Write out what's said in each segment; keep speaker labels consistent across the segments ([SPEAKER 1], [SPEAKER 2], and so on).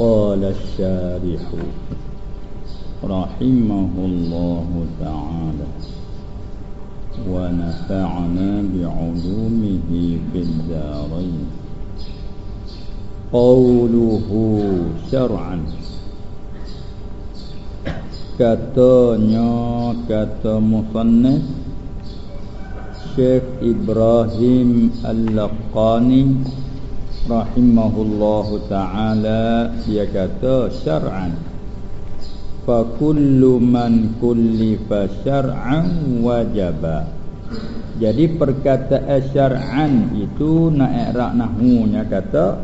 [SPEAKER 1] قال الشارح رحمه الله تعالى ونفعنا بعلومه في الدارين. قوله شرعا. katanya kata musannif Syekh Ibrahim Al-Laqani rahimahullahu taala. Dia kata syar'an. Fa kullu man kullifa syar'an wajaba. Jadi perkataan syar'an itu nak i'rab nahwunya kata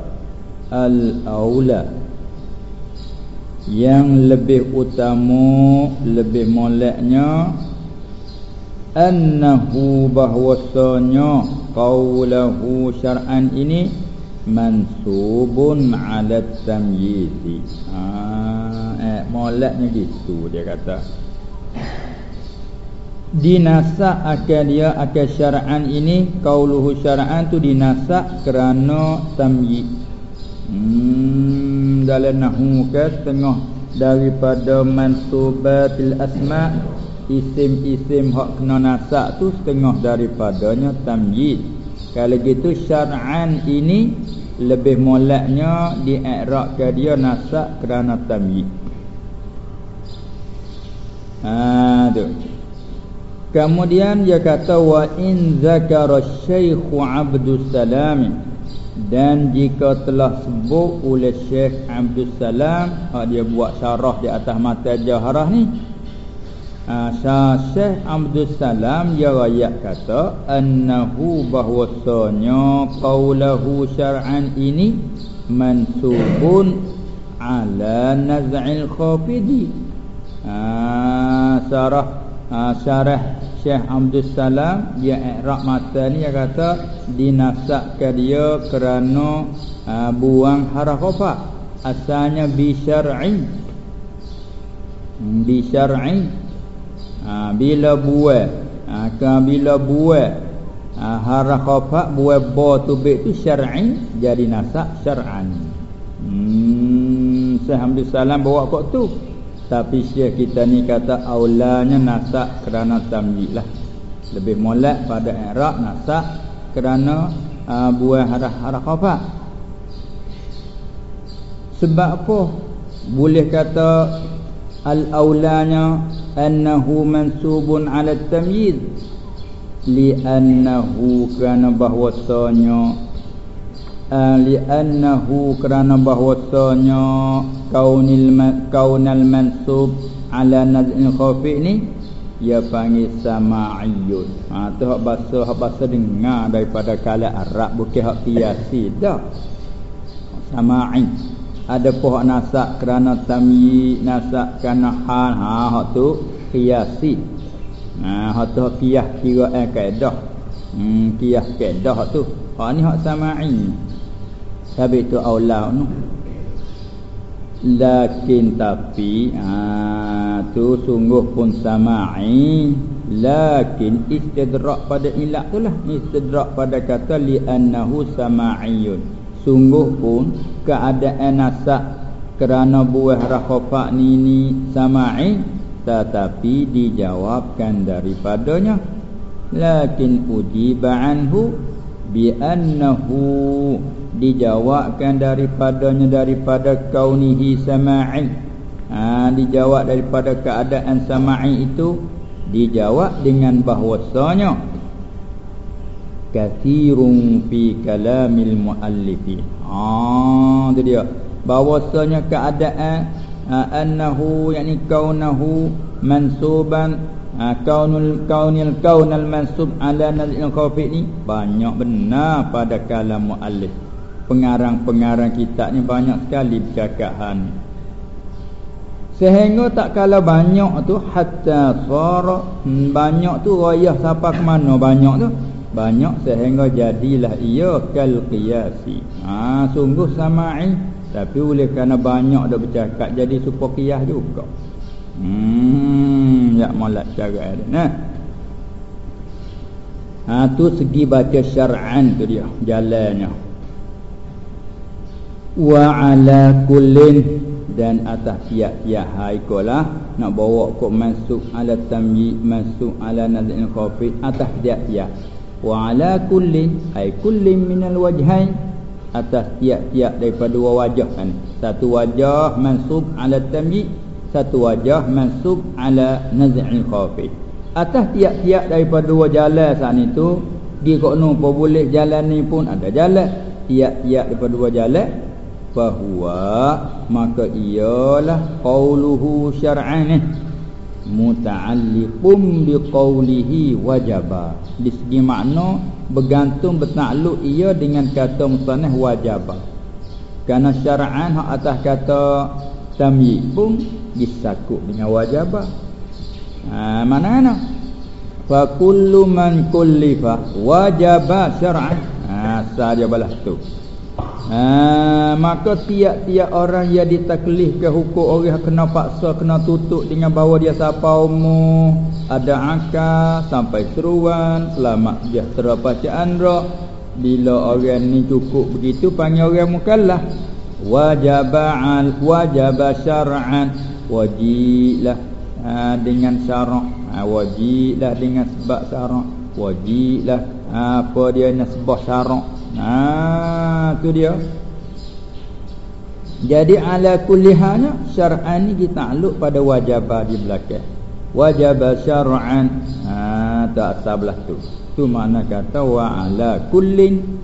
[SPEAKER 1] al aula yang lebih utama lebih moleknya annahu bahwasanya qaulahu syar'an ini mansubun ala tamyizi. Ha eh moleknya gitu dia kata. Dinasak akan dia akan syara'an ini qauluhu syara'an tu dinasak kerana tamyiz hmm dalam nahwu ke setengah daripada mansubatil asma isim-isim hak kena nasak tu setengah daripadanya tamyiz kalau gitu syar'an ini lebih moleknya di i'rab ke dia nasak kerana tamyiz. Ha tu. Kemudian dia kata wa in zakara Syekh Abdul Salam dan jika telah sebut oleh Syekh Abdul Salam dia buat syarah di atas mata jaharah ni ha, Syekh Abdul Salam dia rakyat kata annahu bahwasanya qaulahu syar'an ini mansubun ala naz'il khafidi. Ha, syarah ha, syarah Syekh Abdul Salam dia i'rab mata ni dia kata dinasakkan dia kerana ha, buang haraf khafa asalnya bi syar'i bi syar'i ha, bila buat ha, kan bila buat ha, harah khafa buat ba tu be tu syar'i jadi nasak syar'an. Hmm alhamdulillah bawa kok tu. Tapi syekh kita ni kata aulanya nasak kerana tamyiz lah. Lebih molek pada i'rab nasak kerana buah harah khafa sebab apa? Boleh kata al-aulanya annahu mansubun ala tamyiz li'annahu kana bahwasanya uh, li'annahu kerana bahwasanya kaunil kaunal mansub ala naz'il khafi ni ia panggil sama'iyun ha tu hak bahasa hak bahasa dengar daripada kalam Arab bukan hak kiasi dah. sama'i ada pohon nasak kerana tamyi nasak kerana hal. Ha hak tu qiyasi. Ha, hak tu qiyas kira eh kaedah hmm qiyas kaedah hak tu. Hak ni hak sama'i. Tapi tu aula nu lakin tapi ha tu sungguh pun sama'i. Lakin istidrak pada ilat tu lah. Istidrak pada kata li annahu sama'iyun sungguh pun keadaan nasak kerana buah rakhafak ni ni sama'i tetapi dijawabkan daripadanya. Lakin bi annahu dijawabkan daripadanya daripada kaunihi sama'i. Ha dijawab daripada keadaan sama'i itu dijawab dengan bahwasanya kathirun fi kalamil muallifi ah tu dia. Bahwasanya keadaan uh, annahu yakni kaunahu mansuban uh, kaunul kaunil kaunal mansub ala nazil khafi ni banyak benar pada kalam muallif. Pengarang-pengarang kitab ni banyak sekali bercakapan. Sehingga tak kala banyak tu hatta sara hmm, banyak tu rayah siapa ke mana banyak tu banyak sehingga jadilah ia kal qiyasi ha sungguh sama'i tapi oleh kerana banyak dah bercakap jadi supaya qiyas juga. Hmm ya molat cara dia nah. Ha tu segi baca syar'an tu dia jalannya. Wa ala kullin dan atas tiap-tiap hai kolah nak bawa kok masuk ala tamyi masuk ala nazil khafi atas tiap-tiap wa ala kullin ai kullin minal wajhain atas tiap-tiap daripada dua wajah kan. Satu wajah mansub ala tamyi satu wajah mansub ala nazil khafi. Atas tiap-tiap daripada dua jalan saat itu di kok no boleh jalan ni pun ada jalan. Tiap-tiap daripada dua jalan fahuwa maka ialah qauluhu syar'an muta'alliqum biqaulihi wajaba. Di segi makna bergantung bertakluk ia dengan kata musannaf wajaba. Kerana syar'an hak atas kata tamyi pun disakut dengan wajaba. Ha mana mana fa kullu man kullifa wajaba syar'an. Ha saja balas tu Ha, maka tiap-tiap orang yang ditaklif ke hukum orang kena paksa kena tutup dengan bawa dia siapa umur ada akal sampai seruan selamat sejahtera bacaan roh bila orang ni cukup begitu panggil orang mukallaf. Wajib al wajib syar'an. Wajiblah ha, dengan syarak ha, wajiblah dengan sebab syarak wajiblah ha, apa dia nasbah syarak Ha tu dia. Jadi ala kulli halnya syar'an ni ditakluk pada wajibah di belakang. Wajib syar'an. Ha tak sebelah tu. Tu makna kata wa ala kullin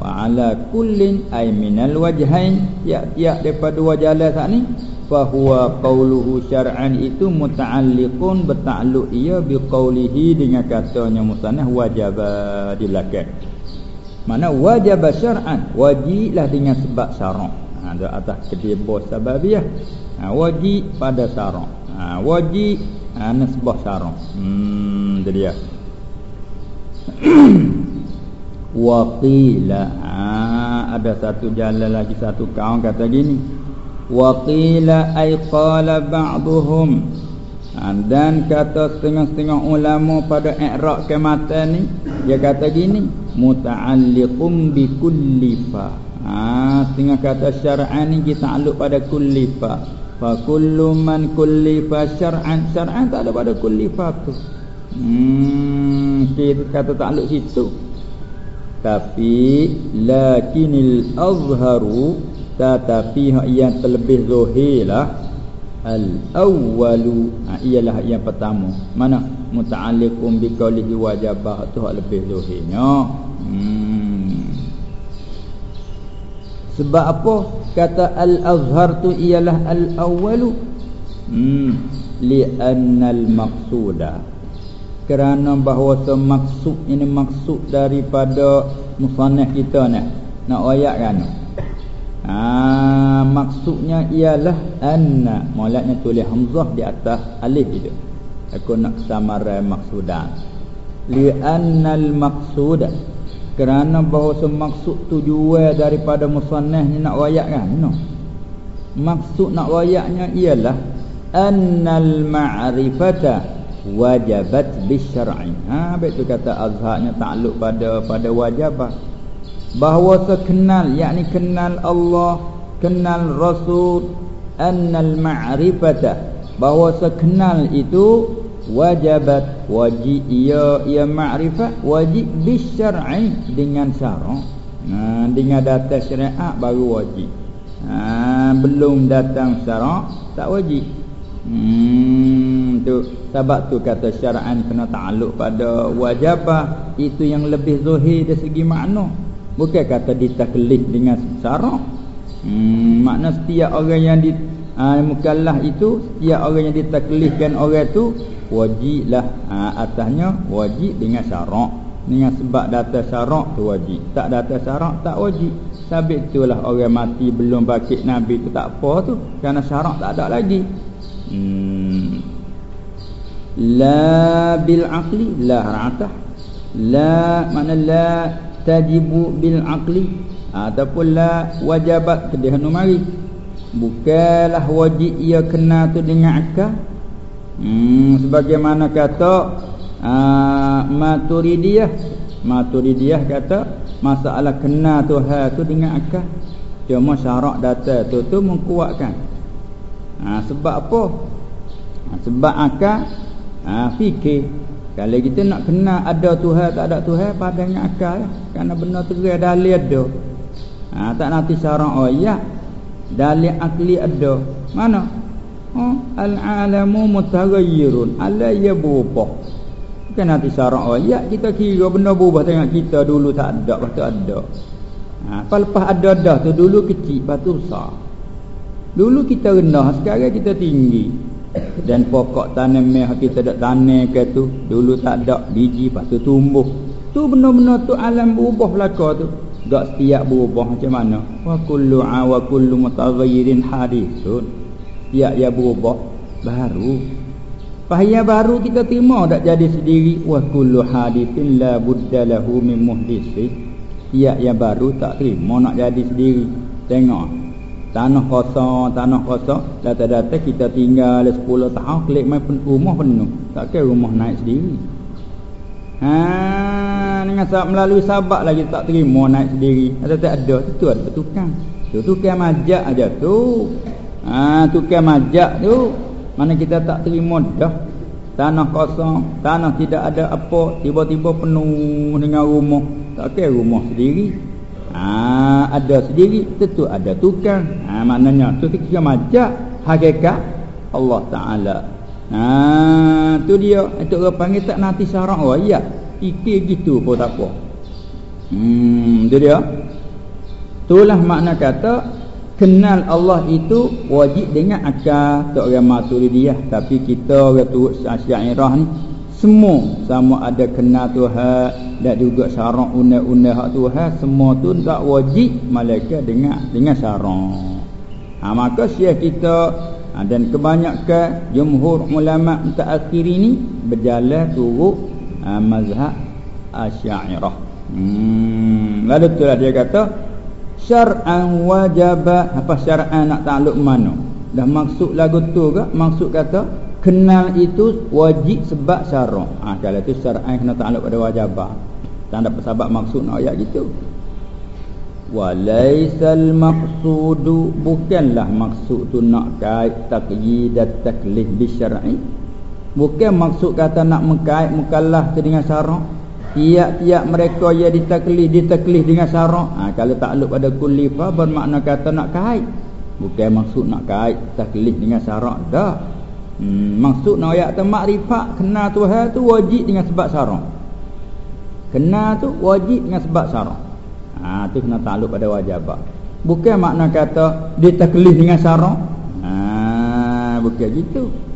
[SPEAKER 1] wa ala kullin ay minal wajhain tiap-tiap daripada wajah Allah saat ni fa huwa qauluhu syar'an itu muta'alliqun bertakluk ia bi qaulihi dengan katanya musannah wajaba di belakang mana wajib syar'an. Wajiblah dengan sebab syarak ha atas bos sababiah ha wajib pada syarak ha wajib ha nasbah syarak hmm dia dia. Waqila ha ada satu jalan lagi satu kaum kata gini. Waqila ay qala ba'dhum ha, dan kata setengah-setengah ulama pada i'raq kematan ni dia kata gini muta'alliqum bi kulli fa ha tengah kata syar'an ni kita takluk pada kulli fa fa kullu man kulli fa syar'an. Syar'an tak ada pada kulli fa tu. Hmm kita kata takluk situ. Tapi lakinil azharu tetapi yang terlebih zahirlah Al-awwalu ha, Ialah yang pertama. Mana? Muta'alikum biqaulihi wajabah tu lebih zuhirnya hmm. Sebab apa? Kata al-azhar tu ialah al-awwalu hmm. Li'annal maqsuda Kerana bahawa maksud ini maksud daripada Musanah kita ni Nak ayat kan? Ha, maksudnya ialah anna Maksudnya tulis hamzah di atas alif itu Aku nak samarai maksudan. Li'annal maksuda. Kerana bahawa maksud tujuan daripada musannah ni nak wayak kan? No. Maksud nak wayaknya ialah Annal ma'rifata wajabat bisyar'i. Ha, betul kata azharnya takluk pada pada wajabah. Bahawa sekenal yakni kenal Allah kenal Rasul annal ma'rifata. Bahawa sekenal itu wajibat wajib ia ia ma'rifat wajib bisyar'i dengan syarak ha, dengan datang syariat baru wajib. Ha, belum datang syarak tak wajib. Hmm tu sebab tu kata syara'an kena takluk pada wajibah itu yang lebih zahir dari segi makna. Bukan kata ditaklif dengan syarak. Hmm, makna setiap orang yang di ha, mukallaf itu, setiap orang yang ditaklifkan orang itu wajiblah ha, atasnya wajib dengan syarak. Dengan sebab data syarak tu wajib. Tak data syarak tak wajib. Sabit itulah orang mati belum bakit Nabi tu tak apa tu. Kerana syarak tak ada lagi. Hmm. La bil aqli la ra'atah. La mana la tajibu bil aqli ataupun la wajabat kedih nu mari bukanlah wajib ia kena tu dengan akal hmm sebagaimana kata uh, maturidiyah. Maturidiyah kata masalah kena tu ha tu dengan akal. Cuma syarak data tu tu mengkuatkan. Ha, sebab apa? Ha, sebab akal ha, fikir. Kalau kita nak kenal ada Tuhan tak ada Tuhan padanya akal ya. kerana benar tu dia dalil ada. Ha, tak nanti syarak oh ya dalil akli ada. Mana oh, al-alamu mutaghayyirun ala ya berubah. Bukan nanti syarak ya kita kira benda berubah tengok kita dulu tak ada lepas tu ada. Ha, lepas ada dah tu dulu kecil lepas tu besar. Dulu kita rendah sekarang kita tinggi. Dan pokok tanam meh kita dak tanam ke tu dulu tak ada biji lepas tu tumbuh. Tu benar-benar tu alam berubah belaka tu. Tak setiap berubah macam mana. Wa kullu wa kullu mutaghayyirin hadithun ya ya berubah baru Pahaya baru kita terima tak jadi sendiri wa kullu hadithin la budda lahu min muhdisi. Ya yang baru tak terima nak jadi sendiri. Tengok. Tanah kosong, tanah kosong, data-data kita tinggal 10 tahun klik main pen, rumah penuh. Tak kira rumah naik sendiri. Ha, dengan sebab melalui sabak lagi tak terima naik sendiri. Ada tak ada, tu ada tukang. Tu tukang majak aja tu. Ha, tukang majak tu mana kita tak terima dah. Tanah kosong Tanah tidak ada apa Tiba-tiba penuh dengan rumah. Tak kira rumah sendiri. Ha, Ada sendiri Tentu ada tukang. Ha, Maknanya tu kita majak Hakikat Allah Ta'ala. Ha, tu dia. Itu orang panggil tak nanti syarak ya Fikir gitu pun tak apa. Hmm, itu dia. Itulah makna kata kenal Allah itu wajib dengan akal tak orang maturidiyah tapi kita orang turut syairah ni semua sama ada kenal Tuhan dan juga syarak undang-undang hak Tuhan semua tu tak wajib malaikat dengan dengan syarak ha, maka syekh kita ha, dan kebanyakan jumhur ulama mutaakhir ini berjalan turut ha, mazhab asyairah hmm. lalu itulah dia kata syar'an wajaba. Apa syar'an nak takluk mana? Dah maksud lagu tu ke? Maksud kata kenal itu wajib sebab syarak ah ha, kalau tu syar'an kena takluk pada wajaba. Tak ada sebab maksud nak ayat gitu. Walaisal maqsudu. Bukanlah maksud tu nak kait taqyid dan taklif bi syar'i. Bukan maksud kata nak mengkait mukallaf dengan syarak Tiap-tiap mereka yang ditaklih Ditaklih dengan syarak ha, Kalau takluk pada kulifa Bermakna kata nak kait. Bukan maksud nak kait Taklih dengan syarak Dah. Hmm, Maksud nak ayat tu makrifat Kenal Tuhan tu wajib dengan sebab syarak Kenal tu wajib dengan sebab syarak ha, tu kena takluk pada wajabah Bukan makna kata Ditaklih dengan syarak ha, Bukan gitu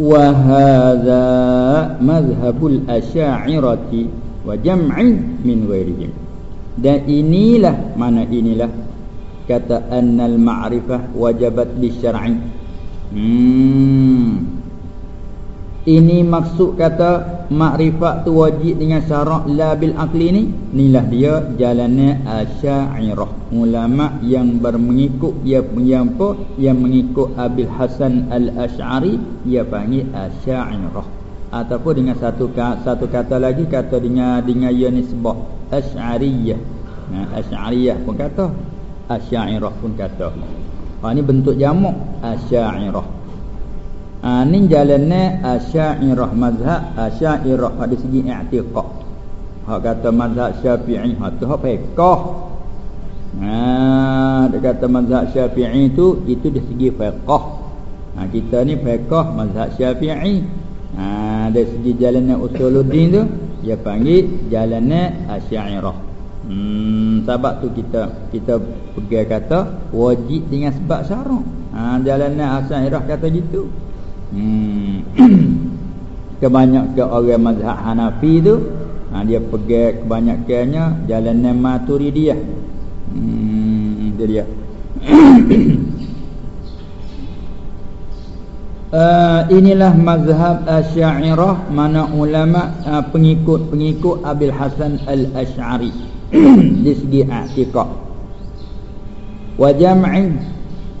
[SPEAKER 1] وهذا مذهب الأشاعرة وجمع من غيرهم. Dan inilah mana inilah? Kata annal ma'rifah wajabat bisyar'i hmm ini maksud kata makrifat tu wajib dengan syarak la bil aqli ni. Inilah dia jalannya asy'ariyah ulama yang bermengikut dia yang apa? Yang mengikut Abil Hasan Al-Asy'ari dia panggil asy'ariyah ataupun dengan satu satu kata lagi kata dengan dengan ya nisbah asy'ariyah nah asy'ariyah pun kata asy'ariyah pun kata. Ha ni bentuk jamak asy'ariyah Ha, ni jalannya Asy'ariyah mazhab Asy'ariyah pada segi i'tiqad. Hak kata mazhab Syafi'i, ha tu hak fiqh. Ha, dia kata mazhab Syafi'i tu itu dari segi fiqh. Ha, kita ni fiqh mazhab Syafi'i. Ha, dari segi jalannya usuluddin tu dia panggil jalannya Asy'ariyah. Hmm, sebab tu kita kita pergi kata wajib dengan sebab syarak. Ha, jalannya Asy'ariyah kata gitu hmm. kebanyakan orang mazhab Hanafi tu ha, dia pergi kebanyakannya jalan Maturidiyah hmm itu dia Uh, inilah mazhab Asy'ariyah mana ulama uh, pengikut-pengikut Abil Hasan Al-Asy'ari di segi i'tiqad. Wa jam'i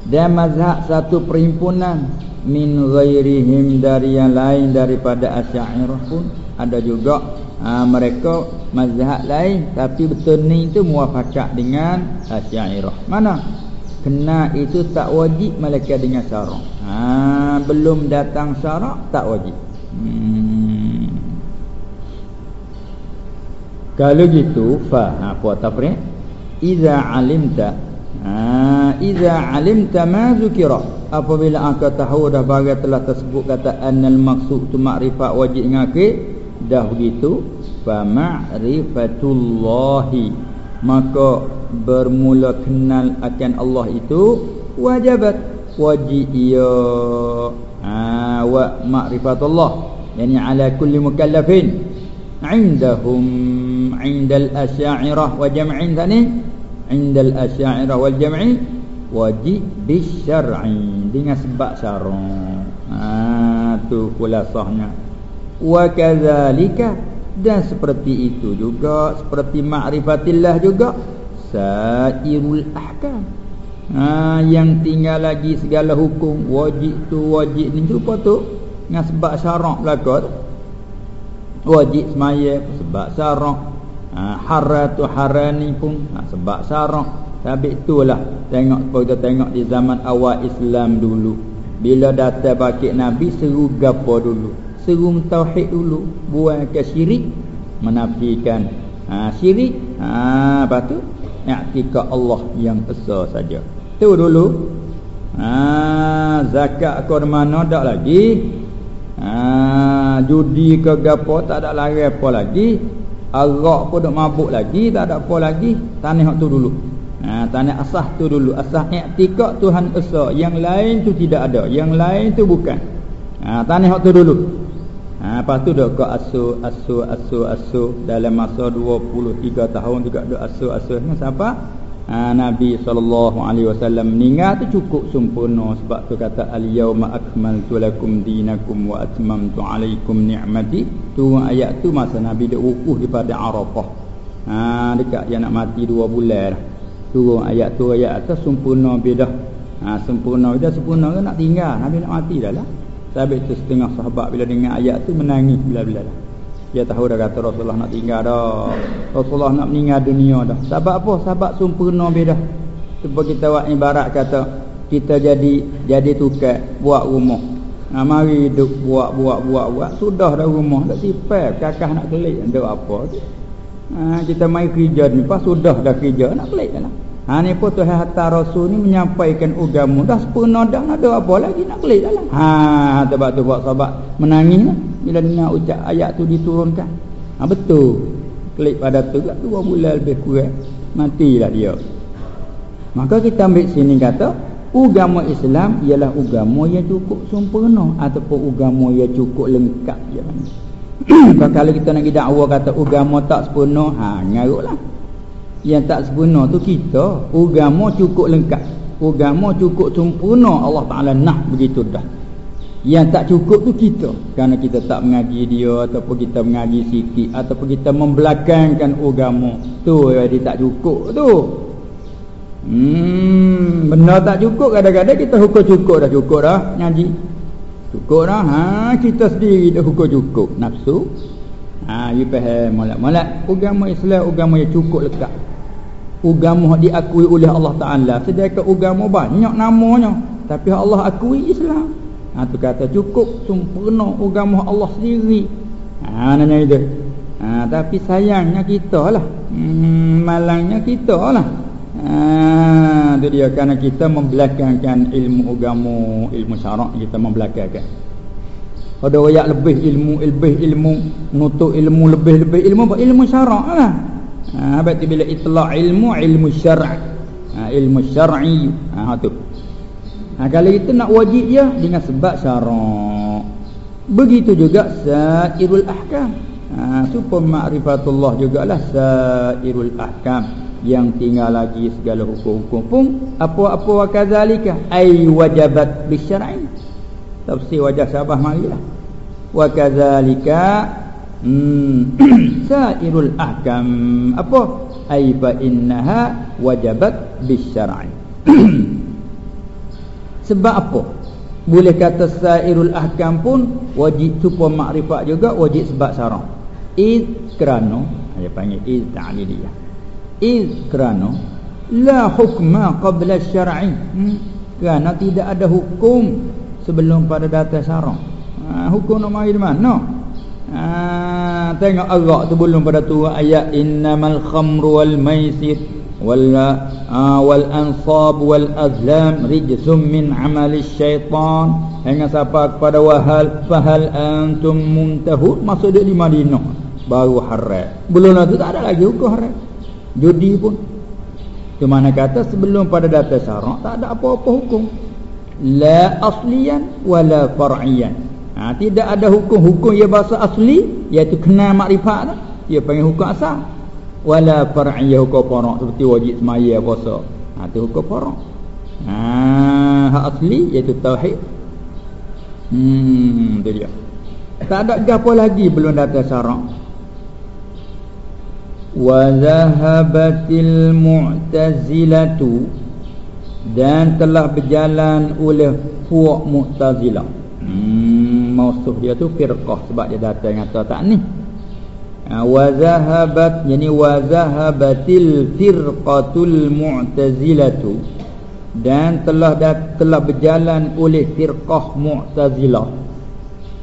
[SPEAKER 1] dan mazhab satu perhimpunan min ghairihim dari yang lain daripada asy'ariyah pun ada juga ha, mereka mazhab lain tapi betul ni itu muafakat dengan Asy'ariyah. Mana? Kena itu tak wajib malaikat dengan syarak. Ha, belum datang syarak tak wajib. Hmm. Kalau gitu fa ha, apa tafriq? Iza alimta ha, Iza alimta ma zukira Apabila engkau tahu dah bagai telah tersebut kata Annal maksud tu makrifat wajib ngakir Dah begitu Fa ma'rifatullahi Maka bermula kenal akan Allah itu Wajabat. Wajib ia. Ha, Wa ma'rifatullah Yani ala kulli mukallafin. Indahum Indal asya'irah Wa jam'in tani. Indal asya'irah wal jam'i Wajib bisyar'i. Dengan sebab syar'un Haa tu kulasahnya. Wa kadzalika. Dan seperti itu juga. Seperti ma'rifatillah juga. Sairul ahkam. Ha, yang tinggal lagi segala hukum. Wajib tu wajib ni. Rupa tu. Dengan sebab syarak belaka wajib semaya sebab syarak ha, haratu harani pun. Ha, sebab syarak tapi itulah tengok kita tengok di zaman awal Islam dulu. Bila datang bakit Nabi seru gapo dulu. Serum tauhid dulu. Buang ke syirik menafikan. Ha, syirik ha apa tu i'tikad Allah yang esa saja. Tu dulu. Ha zakat ke mana dak lagi. Ha judi ke gapo tak ada lari apa lagi. Arak pun dak mabuk lagi tak ada apa lagi. Tanah tu dulu ha tanah asah tu dulu asah i'tikad Tuhan esa yang lain tu tidak ada yang lain tu bukan ha tanah tu dulu Ha, lepas tu dok asu asu asu asu dalam masa 23 tahun juga dok asu asu ni siapa? Ha, Nabi wasallam meninggal tu cukup sempurna sebab tu kata al yauma akmaltu lakum dinakum wa atmamtu alaikum ni'mati. Tu ayat tu masa Nabi dok wukuf di pada Arafah. Ha, dekat dia nak mati 2 bulan dah. Tu ayat tu ayat atas sempurna beda. Ha, sempurna beda sempurna kan nak tinggal Nabi nak mati dah lah. Sabit tu setengah sahabat bila dengar ayat tu menangis bila-bila dah. Dia tahu dah kata Rasulullah nak tinggal dah. Rasulullah nak meninggal dunia dah. Sebab apa? Sebab sempurna beda. Cuba kita buat ibarat kata kita jadi jadi tukar buat rumah. Nah, mari duk buat buat buat buat sudah dah rumah dah sifat kakak nak kelik ada apa tu. Ha, kita mai kerja ni pas sudah dah kerja nak kelik dah lah. Ha ni pun Tuhan hatta Rasul ni menyampaikan agama dah sempurna dah ada apa lagi nak kelik dalam. Ha sebab tu buat sahabat menangis lah bila dengar ucap ayat tu diturunkan. Ha betul. Kelik pada tu lah dua bulan lebih kurang matilah dia. Maka kita ambil sini kata agama Islam ialah agama yang cukup sempurna ataupun agama yang cukup lengkap je. Kalau kita nak dakwa kata agama tak sempurna, ha ngaruklah yang tak sempurna tu kita agama cukup lengkap. Agama cukup sempurna Allah Taala nak begitu dah. Yang tak cukup tu kita. Kerana kita tak mengaji dia ataupun kita mengaji sikit ataupun kita membelakangkan agama tu jadi tak cukup tu. Hmm benar tak cukup kadang-kadang kita hukum cukup dah cukup dah ngaji cukup dah ha kita sendiri dah hukum cukup. Nafsu. Ha you faham? Molek-molek. Agama Islam agama yang cukup lekat. Agama diakui oleh Allah Taala. Sedangkan agama banyak namanya. Tapi Allah akui Islam. Ha tu kata cukup. Sempurna agama Allah sendiri. Ha nanya itu ha tapi sayangnya kita lah. Hmm, malangnya kita lah ha tu dia kerana kita membelakangkan ilmu agama ilmu syarak kita membelakangkan ada orang lebih ilmu lebih ilmu nutuk ilmu lebih lebih ilmu ilmu syarak lah Ha berarti bila itla' ilmu ilmu syara'. Ha ilmu syar'i. Ha tu. Ha kalau itu nak wajib dia dengan sebab syara'. Begitu juga sairul ahkam. Ha supaya ma'rifatullah jugalah sairul ahkam yang tinggal lagi segala hukum-hukum pun apa-apa wa kadzalika ai wajabat bisyar'i. Tafsir wajah sabah marilah. Wa kadzalika Hmm. Sairul ahkam apa? Ai fa innaha wajabat bisyar'i. Sebab apa? Boleh kata sairul ahkam pun wajib tu pun makrifat juga wajib sebab syarak. id kerana dia panggil id ta'liliyah id kerana la hukma qabla syar'i. Hmm? kerana tidak ada hukum sebelum pada datang syarak ha, hukum nak mari di mana? Ha, tengok agak tu belum pada tu ayat innamal khamru wal maisir wal uh, wal ansab wal azlam rijsum min amali syaitan. Hingga siapa kepada wahal fahal antum muntahun masuk dia di Madinah baru haram belum tu tak ada lagi hukum haram judi pun. Ke mana kata sebelum pada data syarak tak ada apa-apa hukum. La asliyan wala far'iyan. Ha, tidak ada hukum-hukum yang bahasa asli iaitu kenal makrifat tu. Dia panggil hukum asal. Wala far'iyah hukum far'ah seperti wajib semaya puasa. Ha tu hukum far'ah ha hak asli iaitu tauhid. Hmm tu dia. Tak ada gapo lagi belum datang syarak wa zahabatil mu'tazilatu dan telah berjalan oleh puak mu'tazilah. Hmm maksud dia tu firqah sebab dia datang kata tak ni. Ha, wa zahabat yani wa zahabatil firqatul mu'tazilatu dan telah telah berjalan oleh firqah mu'tazilah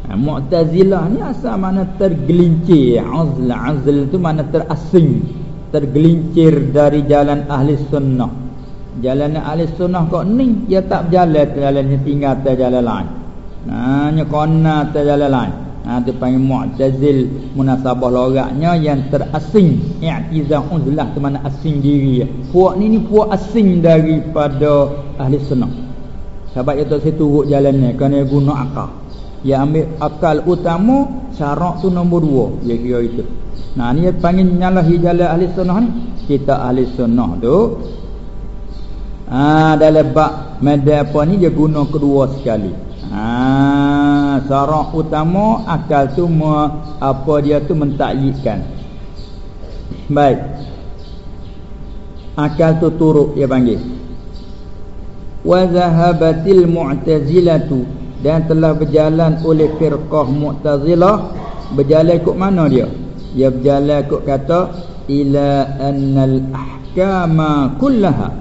[SPEAKER 1] ha, mu'tazilah ni asal mana tergelincir. Azl azl tu mana terasing. Tergelincir dari jalan ahli sunnah. Jalan ahli sunnah kok ni dia tak berjalan jalannya tinggal atas jalan lain. Hanya kona atas jalan lain. Ha, Dia panggil mu'tazil Munasabah loraknya yang terasing. I'tizah uzlah ke mana asing diri Puak ni ni puak asing daripada ahli senang Sebab itu saya turut jalannya Kerana dia guna akal Dia ambil akal utama Syarak tu nombor dua Dia kira itu Nah ni panggil nyalahi jalan ahli sunnah ni Kita ahli sunnah tu Ah, dalam bab medan apa ni dia guna kedua sekali Ha, syarat utama akal tu me, apa dia tu mentakyidkan. Baik. Akal tu turut dia panggil. Wa zahabatil mu'tazilatu dan telah berjalan oleh firqah mu'tazilah berjalan ikut mana dia? Dia berjalan ikut kata ila annal ahkama kullaha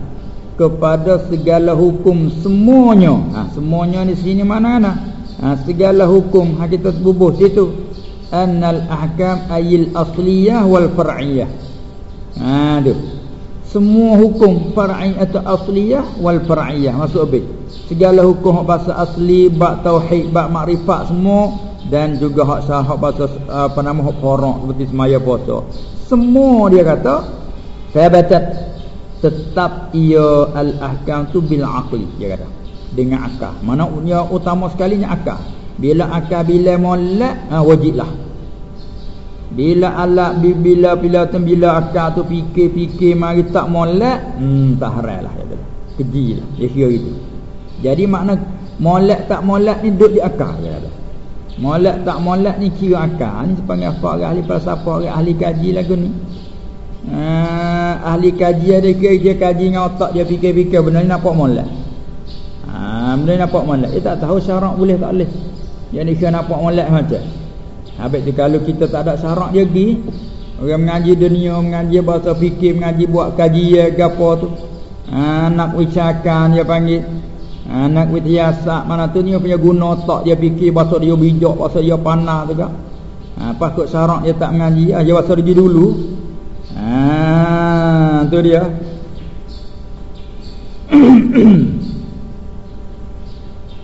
[SPEAKER 1] kepada segala hukum semuanya. Ha, semuanya di sini mana mana? Ha, segala hukum ha, kita bubuh situ. Annal ahkam ayil asliyah wal far'iyah. Ha, tu. Semua hukum far'i atau asliyah wal far'iyah. Masuk habis. Segala hukum hak bahasa asli, bab tauhid, bab makrifat semua dan juga hak sah hak bahasa apa nama hak farah seperti semaya puasa. Semua dia kata saya baca tetap ia al-ahkam tu bil aqli dia kata. Dengan akal. Mana utama sekali ni akal. Bila akal bila molek ha, wajiblah bila alat bila bila bila akal tu fikir-fikir mari tak molek hmm tak haram lah kata. Keji lah. Dia kira itu jadi makna molek tak molek ni duduk di akal dia kata. Molek tak molek ni kira akal ni sepanjang apa ahli falsafah ahli kaji lagu ni? Uh, ahli kaji ada ke? Dia kaji dengan otak dia fikir-fikir. Benda ni nampak molek. Ha benda ni nampak molek. Dia tak tahu syarak boleh tak boleh. Dia ni kena nampak molek macam habis tu kalau kita tak ada syarak dia pergi. Orang mengaji dunia mengaji bahasa fikir mengaji buat kaji ya gapo tu. Ha, nak ucapan dia panggil. Ha, nak wityasa mana tu dia punya guna otak dia fikir bahasa dia bijak bahasa dia panah tu kan ha, apa kot syarak dia tak mengaji aja bahasa dia dulu. Ah, tu dia.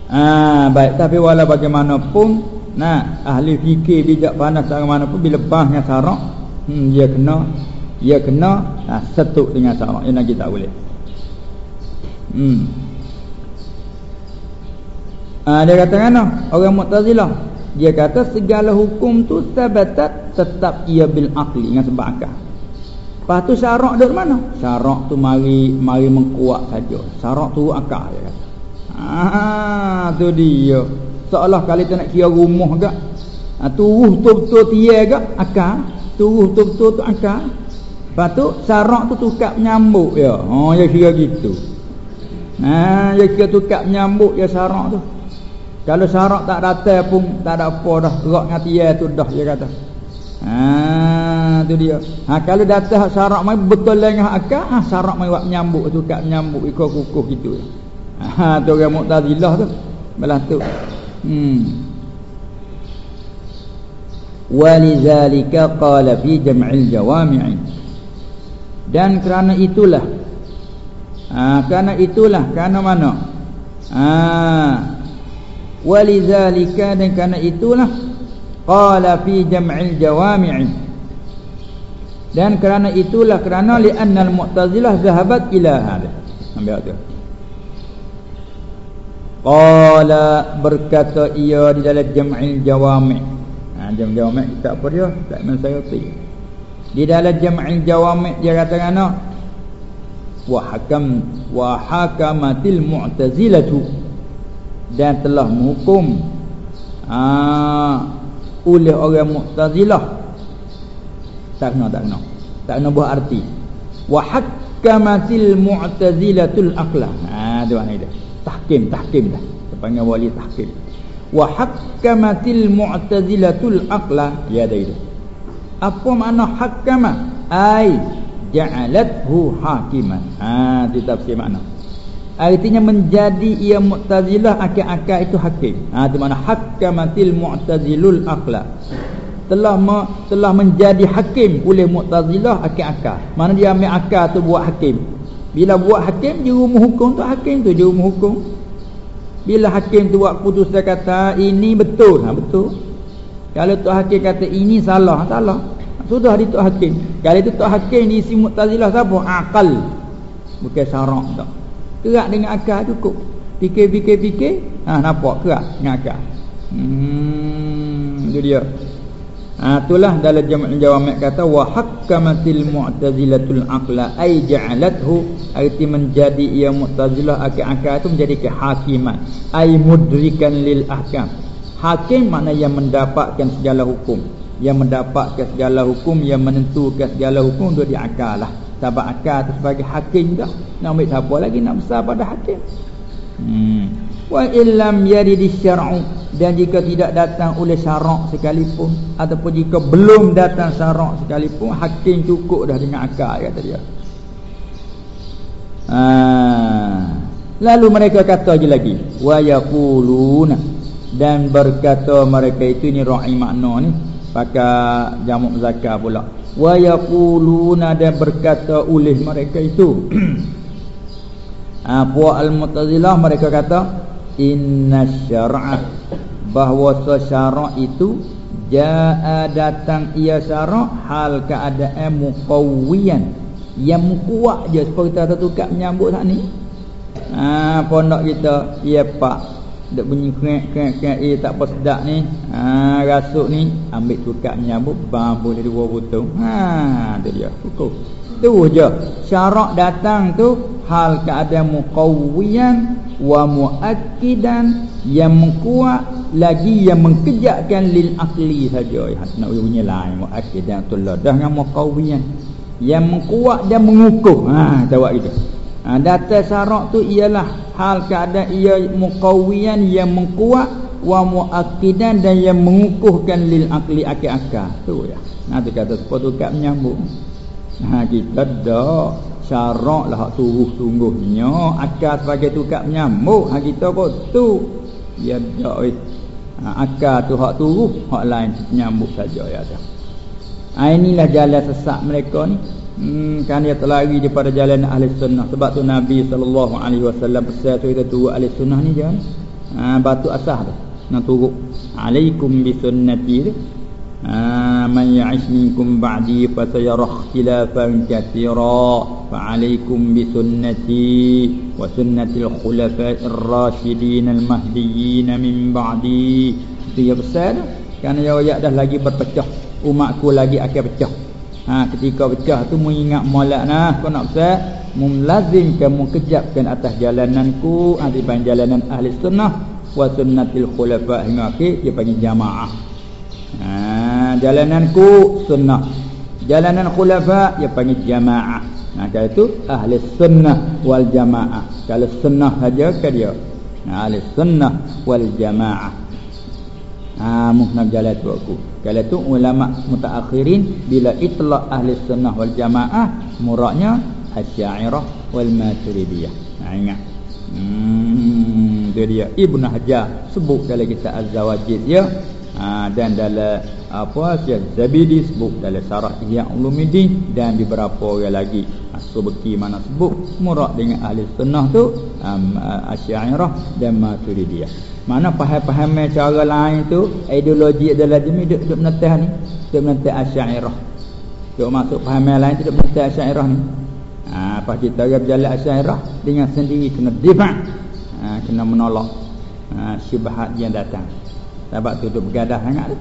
[SPEAKER 1] ah, baik. Tapi walau bagaimanapun nah ahli fikir bijak panas dari mana pun bila bahnya syarak hmm, dia kena dia kena ah, setuk dengan syarak yang kita boleh. Hmm. Ah, dia kata kan orang Mu'tazilah dia kata segala hukum tu sabatat tetap ia bil aqli dengan sebab akal. Lepas tu syarak dari mana? Syarak tu mari mari mengkuat saja. Syarak tu akal dia kata. Ah, tu dia. Seolah kali tu nak kira rumah gak. Ah, turuh betul-betul tiya gak akal. Turuh betul-betul tu akal. Lepas tu syarak tu tukar menyambuk ya. Oh, ya kira gitu. Nah, ya kira tukar menyambuk ya syarak tu. Kalau syarak tak datang pun tak ada apa dah. Gerak dengan tiya tu dah dia kata. Ha tu dia. Ha kalau datang syarat mai betul dengan akal, ha syarat mai buat menyambut tu kat menyambut ikut kukuh gitu. Ha tu orang Mu'tazilah tu. Belah tu. Hmm. Walizalika qala fi jam'il jawami'i. Dan kerana itulah ha kerana itulah kerana mana? Ha walizalika dan kerana itulah qala fi jam'il jawami'i dan kerana itulah kerana li anna al-mu'tazilah zahabat ila hada ambil tu qala berkata ia di dalam jam'il jawami' ha jam jawami' tak apa dia tak men saya pi di dalam jam'il jawami' dia kata ana wa hakam wa hakamatil mu'tazilatu dan telah menghukum ah oleh orang Mu'tazilah. Tak kena, tak kena. Tak kena buat arti. Wa hakkamatil Mu'tazilatul aqla. Ha tu makna dia. Tahkim, tahkim dah. Panggil wali tahkim. Wa hakkamatil Mu'tazilatul aqla. Ya ada itu. Apa makna hakkama? Ai ja'alathu hakiman. Ha tu tafsir makna. Artinya menjadi ia mu'tazilah akal-akal itu hakim. Ha di mana hakamatil mu'tazilul akhlak. Telah me, telah menjadi hakim oleh mu'tazilah akal-akal. Mana dia ambil akal tu buat hakim. Bila buat hakim juru menghukum tu hakim tu juru menghukum. Bila hakim tu buat putus dia kata ini betul. Ha betul. Kalau tu hakim kata ini salah, ha, salah. Sudah di tu hakim. Kalau itu tu hakim diisi mu'tazilah siapa? Akal. Bukan syarak tak. Kerak dengan akal cukup Fikir-fikir-fikir ha, Nampak kerak dengan akal Hmm Itu dia ha, Itulah dalam jamaah jawab kata Wa hakkamatil mu'tazilatul aqla Ay ja'alathu Arti menjadi ia mu'tazilah akal-akal itu menjadi kehakiman. Ay mudrikan lil ahkam. Hakim makna yang mendapatkan segala hukum. Yang mendapatkan segala hukum Yang menentukan segala hukum Itu dia akal lah Sabak akal tu sebagai hakim dah. Nak ambil siapa lagi nak besar pada hakim? Hmm. Wa illam yaridi syar'u. Dan jika tidak datang oleh syarak sekalipun Ataupun jika belum datang syarak sekalipun Hakim cukup dah dengan akal kata dia. Ha. Lalu mereka kata je lagi Wa yakuluna Dan berkata mereka itu ni ra'i makna ni Pakai jamuk zakar pula. Wa yaquluna dan berkata oleh mereka itu. Apa ah, al-mu'tazilah mereka kata inna syar'a bahawa syarak itu jaa datang ia syarak hal keadaan muqawwiyan yang kuat je seperti kita tukar menyambut saat ni ha, pondok kita ya pak Dek bunyi krek krek krek eh tak apa sedap ni. Ha rasuk ni ambil tukar menyambut bam boleh dua potong. Ha tu dia. Pukul. Tu je. Syarak datang tu hal keadaan muqawwiyan wa muakkidan yang mengkuat lagi yang mengkejakkan lil akli saja. Ya, nak bunyi lain muakkidan tu lah dah dengan muqawwiyan. Yang mengkuat dan mengukuh. Ha jawab itu. Ha, data syarak tu ialah hal keadaan ia muqawwiyan yang mengkuat wa muakkidan dan yang mengukuhkan lil akli akal-akal. Tu ya. Nah tu kata sepatu kat menyambung. Ha kita dak syarak lah hak turuh sungguhnya. Akal sebagai tukar menyambung. Ha kita pun tu. Ya weh. Ha, akal tu hak turuh, hak lain menyambung saja ya dah. Ha, inilah jalan sesat mereka ni. Hmm, kan dia terlari daripada jalan ahli sunnah. Sebab tu Nabi wasallam pesan tu kita turut ahli sunnah ni jangan ha, batu asah tu. Nak turut alaikum bi sunnati. ha, man ya'ish minkum ba'di fa sayara ikhtilafan katira fa alaikum bi sunnati wa sunnati al-khulafa'ir rasyidin al-mahdiyyin min ba'di dia pesan kan ya dah lagi berpecah. Umatku lagi akan pecah. Ha ketika pecah tu mengingat molek nah. Kau nak besar? Mumlazim kamu kejapkan atas jalananku. Ha, di jalanan ahli sunnah. Wa sunnatil khulafa hingga akhir dia panggil jamaah. Ha jalananku sunnah. Jalanan khulafa dia panggil jamaah. Nah kalau itu ahli sunnah wal jamaah. Kalau sunnah saja ke dia. Nah ahli sunnah wal jamaah. Ah ha, muhnab jalan tu aku. kalau tu ulama mutaakhirin bila itlaq ahli sunnah wal jamaah muradnya asy'ariyah wal maturidiyah ha, ingat hmm dia dia ibnu hajar sebut dalam kitab az-zawajid ya ha, dan dalam apa Zabidi sebut dalam syarah Ihya Ulumuddin dan beberapa orang lagi ha, subki mana sebut murad dengan ahli sunnah tu um, asy'ariyah dan maturidiyah mana faham-faham cara lain tu ideologi adalah demi duk duk menetah ni. Duk menetah Asy'ariyah. Duk masuk faham lain tu duk menetah Asy'ariyah ni. Ha apa kita orang berjalan Asy'ariyah dengan sendiri kena difa. Ha kena menolak ha syubhat yang datang. Sebab tu duk bergadah sangat tu.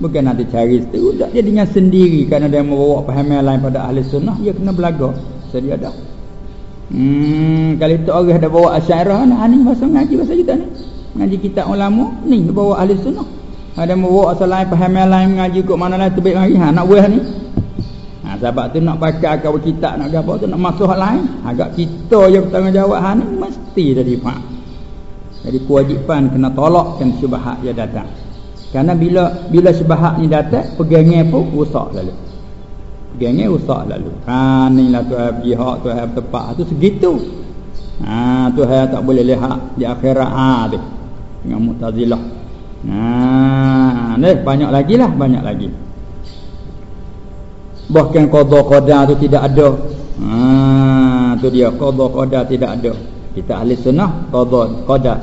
[SPEAKER 1] Bukan nanti cari dak dia dengan sendiri. Kerana dia membawa faham lain pada ahli sunnah dia kena belaga. Sedia dah. Hmm kalau itu orang dah bawa Asy'ariyah nah ni masa ngaji bahasa kita ni. Ngaji kitab ulama ni bawa ahli sunnah. Ada bawa asal lain faham yang lain mengaji kok mana lain terbaik lagi. Ha nak buah ni. Ha sebab tu nak pakai kau kitab nak gapo tu nak masuk lain. Agak kita yang bertanggungjawab. Ha ni mesti jadi pak jadi kewajipan kena tolakkan syubhat yang datang. Kerana bila bila syubhat ni datang pegangnya pun rosak lalu. Pegangnya rosak lalu. Ha ni lah tu jihad tu tepat tu segitu. Ha tu tak boleh lihat di akhirat. Ha tu. Dengan Mu'tazilah. Nah, ni banyak lagi lah, banyak lagi. Bahkan qada qada tu tidak ada. Ha, tu dia. Qada qada tidak ada. Kita ahli sunnah qada qada.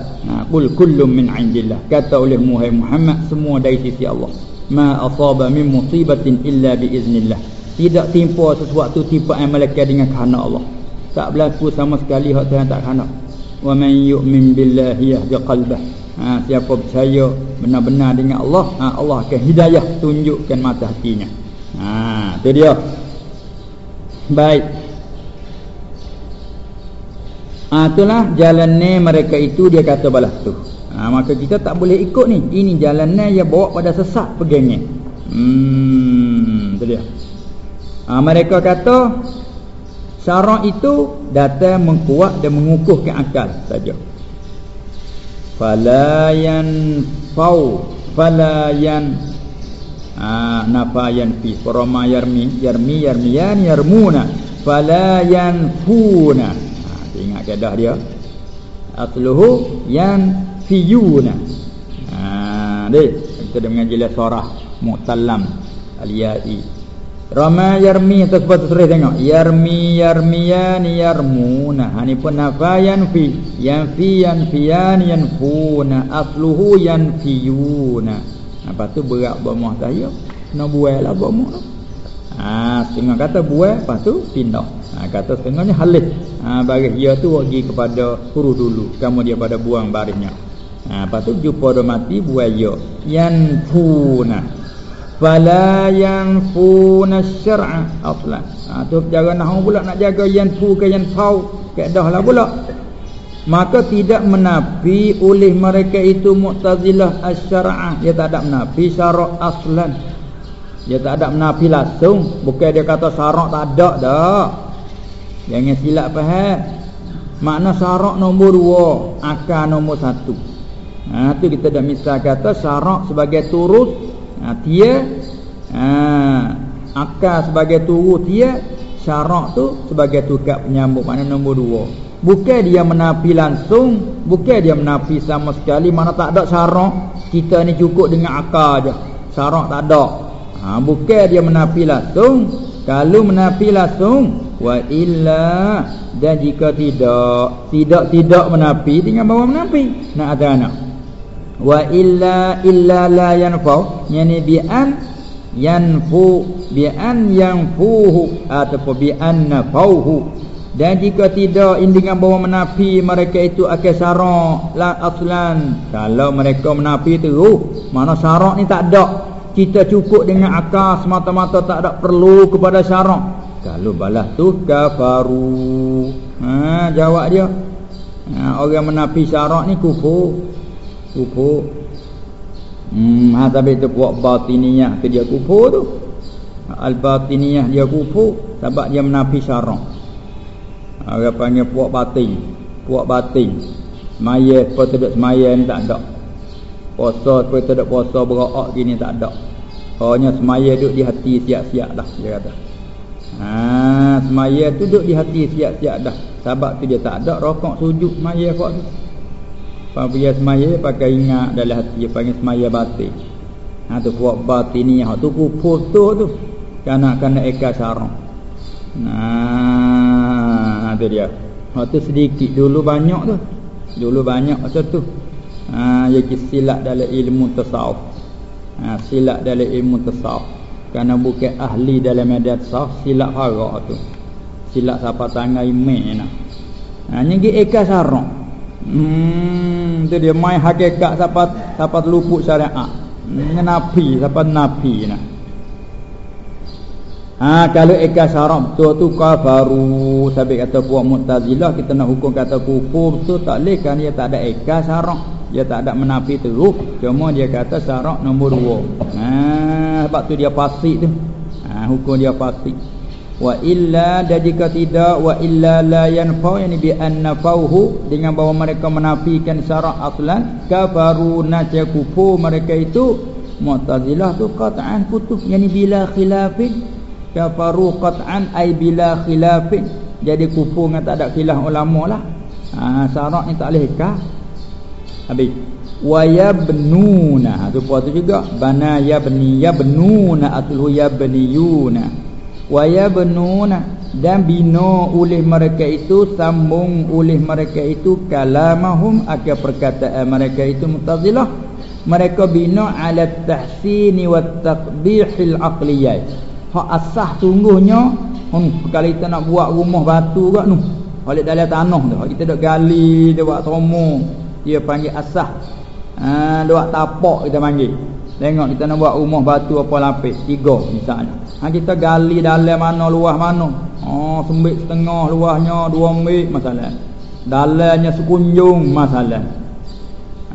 [SPEAKER 1] Kul kullum min indillah. Kata oleh Muhammad semua dari sisi Allah. Ma asaba min musibatin illa bi iznillah. Tidak timpa sesuatu timpa malaikat dengan kehendak Allah. Tak berlaku sama sekali hak Tuhan tak kehendak. Wa man yu'min billahi yahdi qalbah ha, siapa percaya benar-benar dengan Allah ha, Allah akan hidayah tunjukkan mata hatinya ha tu dia baik ha, itulah jalan ni mereka itu dia kata balas tu. Ha, maka kita tak boleh ikut ni. Ini jalan ni yang bawa pada sesat pegangnya hmm tu dia. Ha, mereka kata syarak itu datang mengkuat dan mengukuhkan akal saja. Fala yanfau fala yan ah nafayan fi farama yarmi yarmi yarmiyan yarmuna. Fala yanfuna ha, ingat kaedah dia. Asluhu yan fiyuna ha deh kita dah mengaji lah mutallam al-ya'i. Rama yarmi atau sebab terus tengok. Yarmi yarmiyan yarmuna. Ha ni pun nafayan fi Yan fi yan fiyan yan funa Asluhu yan fiyuna ha, Lepas tu berat bermuah saya Kena buai lah bermuah Ha, setengah kata buai, lepas tu pindah. Ha, kata setengahnya halih. Ha, baris dia tu pergi kepada huruf dulu. Kamu dia pada buang barisnya. Ha, lepas tu jumpa dia mati buai dia. Yan funa fala yanfuna syar'a. Aslan ha tu cara nahwu pula nak jaga yanfu ke yanfau. Kaedahlah pula. Maka tidak menafi oleh mereka itu mu'tazilah asy-syar'a dia tak ada menafi syarak aslan. Dia tak ada menafi langsung. Bukan dia kata syarak tak ada dah jangan silap faham? Makna syarak nombor dua akal nombor satu. Ha tu kita dah misal kata syarak sebagai turut ha, Dia ha, Akal sebagai turu dia Syarak tu sebagai tukar penyambut Mana nombor dua. Bukan dia menapi langsung Bukan dia menapi sama sekali. Mana tak ada syarak Kita ni cukup dengan akal je. Syarak tak ada. Ha, Bukan dia menapi langsung. Kalau menapi langsung Wa illa Dan jika tidak Tidak-tidak menapi Tinggal bawa menapi. Nak ada anak. Wa illa illa la yanfa yani bi an yanfu bi an yanfuhu ataupun bi an nafauhu. Dan jika tidak dengan bawa menafi mereka itu akan syarak la aslan. Kalau mereka menafi itu oh, mana syarak ni tak ada. Kita cukup dengan akal semata-mata tak ada perlu kepada syarak kalau balas tu kafaru. Ha jawab dia. Ha, orang menafi syarak ni kufur kufur hmm ha tapi tu buat batiniyah ke dia kufur tu. Al batiniyah dia kufur sebab dia menafi syarak. Orang panggil puak batin. Puak batin. Apa tidak semaya ni tak ada. Puasa apa tidak puasa berak gini tak ada. Hanya semaya duduk di hati siap-siap dah dia kata. Ha, semaya tu duduk di hati siap-siap dah. Sebab tu dia tak ada rokok sujud semaya kok tu. Apabila semaya pakai ingat dalam hati dia panggil semaya batin. Ha tu buat batin ni hak tu kufur tu tu. Karena kena eka sarong. Nah, tu dia. Hak tu sedikit dulu banyak tu. Dulu banyak macam tu. Ha ya silap dalam ilmu tasawuf. Ha silap dalam ilmu tasawuf. Karena bukan ahli dalam medan tasawuf silap harak tu. Silap siapa tangan email nak. Ha nyegi eka sarong. Hmm tu dia mai hakikat siapa siapa luput syariat. Hmm, nabi siapa nabi nak. Ha kalau eka syaram tu tu kafaru sampai kata buat mu'tazilah kita nak hukum kata kufur tu tak leh kan dia tak ada eka syaram dia tak ada menafi terus cuma dia kata syaram nombor dua. Ha sebab tu dia fasik tu. Ha hukum dia fasik. Wa illa dan jika tidak wa illa la yanfa yani bi anna fauhu dengan bahawa mereka menafikan syarak aslan kafaru naca kufur mereka itu mu'tazilah tu qat'an putus yani bila khilafin. Kafaru qat'an ay bila khilafin. Jadi kufur dengan tak ada khilaf ulama lah. Ha syarat ni tak boleh kah habis. Wa yabnuna tu puas tu juga. Bana yabni yabnuna atul yabniyuna. Wa yabnuna dan bina oleh mereka itu sambung oleh mereka itu kalamahum. Akan perkataan mereka itu mutazilah. Mereka bina ala tahsini wa taqbihil aqliyah. Hak asah sungguhnya hmm, kalau kita nak buat rumah batu kat tu balik dalam tanah tu. Kita dok gali dia buat tomo dia panggil asah. Ha dok tapak kita panggil tengok kita nak buat rumah batu apa lapis. Tiga misalnya. Ha kita gali dalam mana luah mana. Oh sembik setengah luahnya dua mik masalah. Dalamnya sekunjung masalah.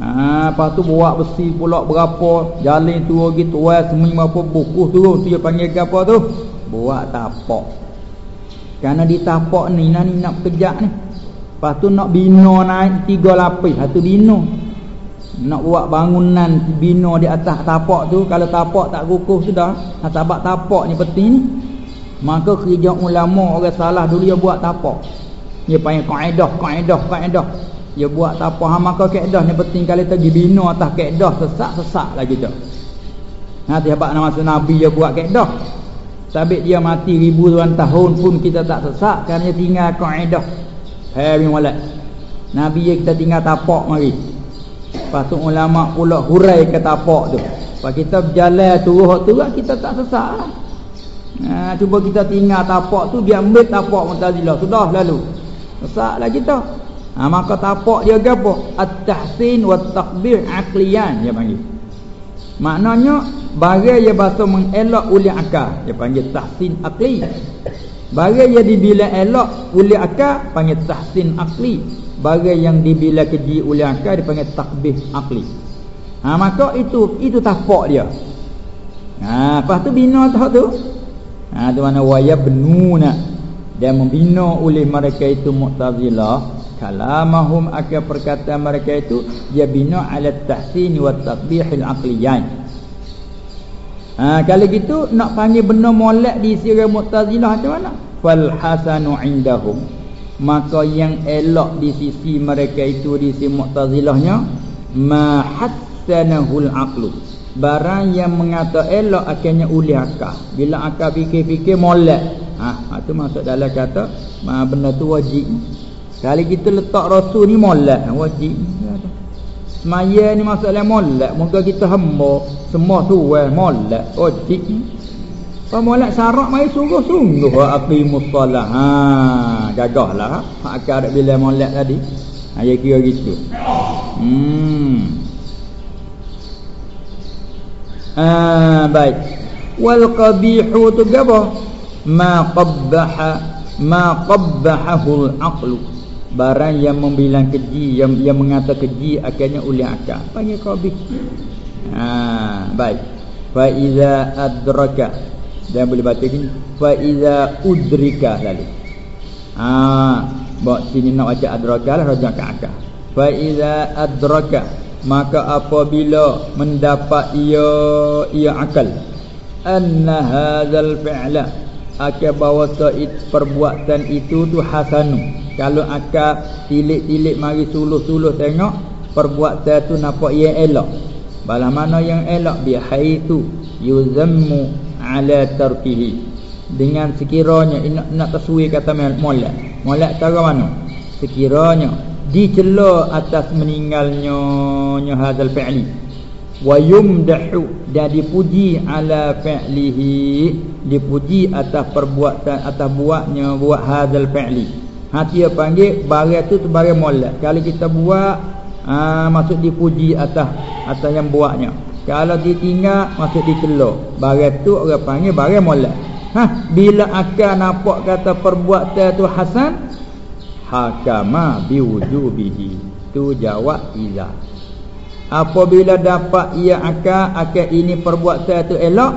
[SPEAKER 1] Ha, lepas tu buat besi pula berapa Jalin tu lagi tuai semua apa buku tu Tu dia panggil ke apa tu? Buat tapak. Kerana di tapak ni nak, nak kejap ni Lepas tu nak bina naik tiga lapis. Satu bina. Nak buat bangunan bina di atas tapak tu Kalau tapak tak kukuh sudah Sebab tapak ni penting ni Maka kerja ulama orang salah dulu dia buat tapak. Dia panggil kaedah, kaedah, kaedah. Dia buat tak apa ha maka kaedah ni penting kali pergi bina atas kaedah sesak-sesak lagi tu nanti habaq nama nabi dia buat kaedah. Sabit dia mati ribuan tahun pun kita tak sesak kerana dia tinggal kaedah hai bin walad. Nabi dia kita tinggal tapak mari. Lepas tu ulama pula hurai ke tapak tu. Lepas kita berjalan turun tu kita tak sesak lah. Ha, cuba kita tinggal tapak tu Biar ambil tapak Mu'tazilah Sudah lalu. Sesak lah kita. Ha, maka tapak dia gapo at-tahsin wa takbir aqliyan dia panggil. Maknanya barang yang bahasa mengelak oleh akal dia panggil tahsin aqli barang yang dibilang elok oleh akal panggil tahsin aqli barang yang dibilang keji oleh akal dipanggil takbir aqli ha, maka itu itu tapak dia. Ha, lepas tu bina tak tu. Ha, tu mana wayabnuna dan membina oleh mereka itu mu'tazilah. Kalamahum akan perkataan mereka itu dia bina ala tahsin wa tatbihil aqliyan ha, kalau gitu nak panggil benda molek di sisi mu'tazilah macam mana? Fal hasanu indahum. Maka yang elok di sisi mereka itu di sisi mu'tazilahnya ma hassanahul aqlu. Barang yang mengata elok akhirnya uli akal. Bila akal fikir-fikir molek. Ha, itu masuk dalam kata benda tu wajib. Kali kita letak rasul ni molek wajib. Semaya ni masalah molek, moga kita hamba semua tu weh molek wajib. Apa molek syarat mai sungguh-sungguh aqimus solah. Ha, gagahlah hak akal bila molek tadi. Ha ya kira gitu. Hmm. Ah, baik. Wal qabihu tu gapo? Ma qabbaha ma qabbahahu al-aqlu barang yang membilang keji yang yang mengata keji akhirnya oleh akal panggil qabih ha baik. Fa iza adraka. Dan boleh baca gini. Fa iza udrika lalu. Ha buat sini nak baca adraka lah raja ke akal fa iza adraka. Maka apabila mendapat ia ia akal. Anna hadzal fi'la. Akan bawa perbuatan itu tu hasanu kalau akan tilik-tilik mari suluh-suluh tengok perbuatan tu nampak yang elok. Bala mana yang elok? Bi haitu yuzammu ala tarkihi. Dengan sekiranya nak, nak taswir kata molek. Molek cara mana? Sekiranya dicela atas meninggalnya nya hadzal fi'li. Wa yumdahu dan dipuji ala fi'lihi dipuji atas perbuatan atas buatnya buat hadzal fi'li hati dia panggil barang tu sebagai molek. Kalau kita buat aa, ha, maksud dipuji atas atas yang buatnya. Kalau ditinggal maksud dicela barang tu orang panggil barang molek. Ha bila akan nampak kata perbuatan tu hasan hakama biwujubihi. Tu jawab iza apabila dapat ia akan akan ini perbuatan itu elok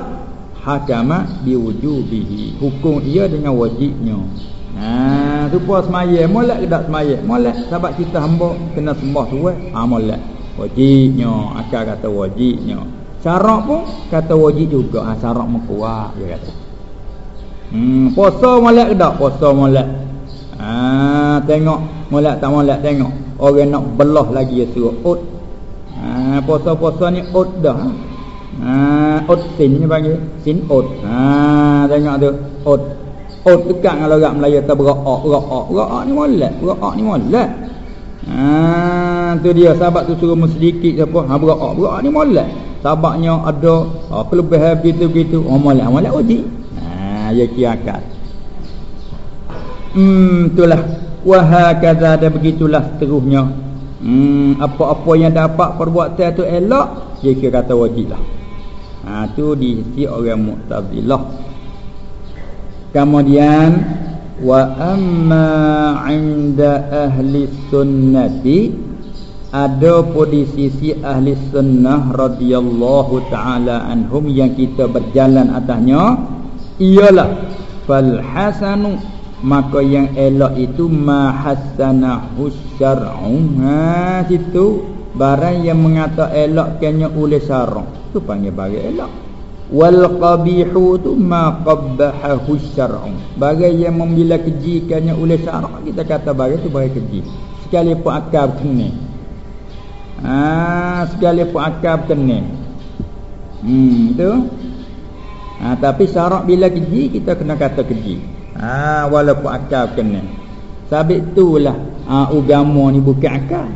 [SPEAKER 1] hakama biwujubihi. Hukum ia dengan wajibnya ha tu semaya. Molek ke tak semaya. Molek sebab kita hamba kena sembah tu ha molek. Wajibnya. Akan kata wajibnya. Syarat pun kata wajib juga. Ha syarat mekuat dia kata. Hmm puasa molek ke tak? Puasa molek. Ha tengok. Molek tak molek tengok. Orang nak belah lagi ya suruh ut. Ha puasa-puasa ni ut dah. Ha ut sin ni panggil. Sin ut. Ha tengok tu. Ut. Ut dekat dengan orang Melayu tak berak, berak, berak ni molek, berak ni molek. Ha tu dia sahabat tu suruh sedikit siapa? Ha berak, berak ni molek. Sahabatnya ada ha, kelebihan begitu-begitu. Oh molek, molek uji. Ha ya kiakat. Hmm itulah. Wah kata ada begitulah seterusnya. Hmm, apa-apa yang dapat perbuatan tu elok, dia kira kata wajiblah. Ha tu diisi orang Mu'tazilah. Kemudian wa amma 'inda ahli sunnati ada di sisi ahli sunnah radhiyallahu taala anhum yang kita berjalan atasnya ialah fal hasanu maka yang elok itu ma hasanahu syar'u. Ha situ barang yang mengata elok kenya oleh syara' tu panggil barang elok wal qabihu tu ma qabbahahu syar'u. Barang yang membila keji kenya oleh syara' kita kata barang tu barang keji. Sekali pun akal kena. Ha sekali pun akal kena. Hmm tu ha tapi syara' bila keji kita kena kata keji. Ha, walaupun akal kena. Sabit itulah ha, agama ni bukan akal.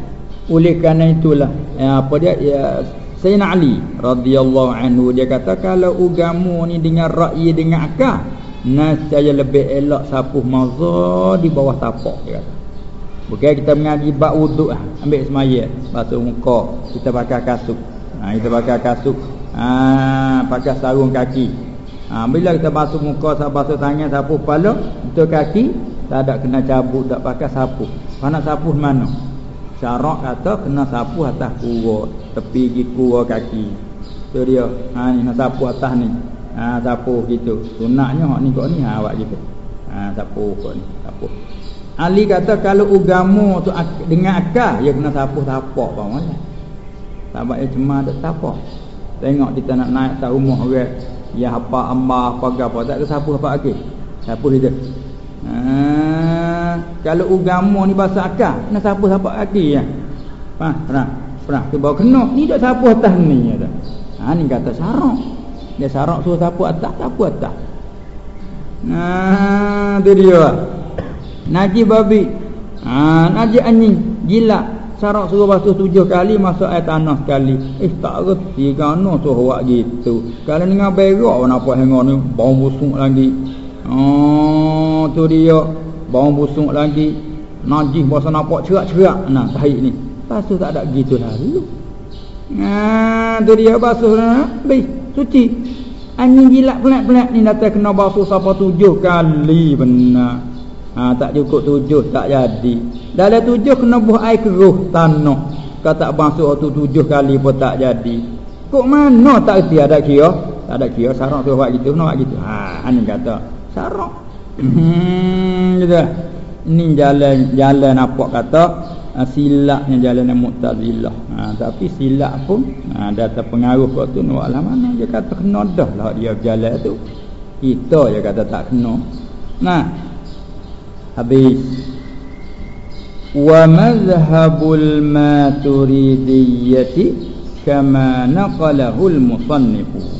[SPEAKER 1] Oleh kerana itulah ya, apa dia ya, Sayyidina Ali radhiyallahu anhu dia kata kalau agama ni dengan ra'yi dengan akal nasaya lebih elok sapuh mazah di bawah tapak dia kata. Bukan kita mengaji bab wuduk lah. ambil semaya basuh muka kita pakai kasut. Ha, kita pakai kasut. Ha, pakai sarung kaki. Ha, Bila kita basuh muka, basuh tangan, sapu kepala Betul kaki Tak ada kena cabut, tak pakai sapu Mana sapu mana? Syarak kata kena sapu atas kura Tepi di kura kaki Itu dia ha, ni, nak sapu atas ni ha, Sapu gitu Sunaknya ni kok ni ha, awak gitu ha, Sapu kok ni sapu. Ali kata kalau ugamu tu dengan akal Ya kena sapu tapak Sebab Tapak yang cemah tak tapak Tengok kita nak naik tak rumah orang Ya apa amma apa apa tak ke siapa apa lagi. Siapa dia? Ha, kalau agama ni bahasa akal, nak siapa siapa lagi ya. Ha, pernah. Pernah tu bawa kena. Ni dak siapa atas ni ya. Ha ni kata syarak. Dia syarak suruh siapa atas, siapa atas. Ha, tu dia. Naji babi. Ha, naji anjing gila Syarat suruh basuh tujuh kali Masuk air tanah sekali Eh tak reti Kerana suruh buat gitu Kalau dengan berak Kenapa hingga ni Bau busuk lagi Oh tu dia Bau busuk lagi Najis bahasa nampak cerak-cerak Nah tahik ni Basuh tak ada gitu lalu Nah tu dia basuh Habis Suci. Anjing jilat pelat-pelat ni Datang kena basuh Sampai tujuh kali Benar. Ha, Tak cukup tujuh Tak jadi. Dalam tujuh kena buah air keruh Tanah. Kau tak basuh tu tujuh kali pun tak jadi. Kok mana tak kerti ada kira? Tak ada kira Sarang tu buat gitu Nak gitu. Ha, Ini kata Sarang Hmm gitu. Ini jalan Jalan apa kata ha, silapnya jalan Mu'tazilah. Ha, tapi silap pun ha, ada terpengaruh kau tu nak lah mana dia kata kena dah lah dia jalan tu. Kita je kata tak kena. Nah. Habis. Wa madhhabul maturidiyyati kama naqalahu al-musannifu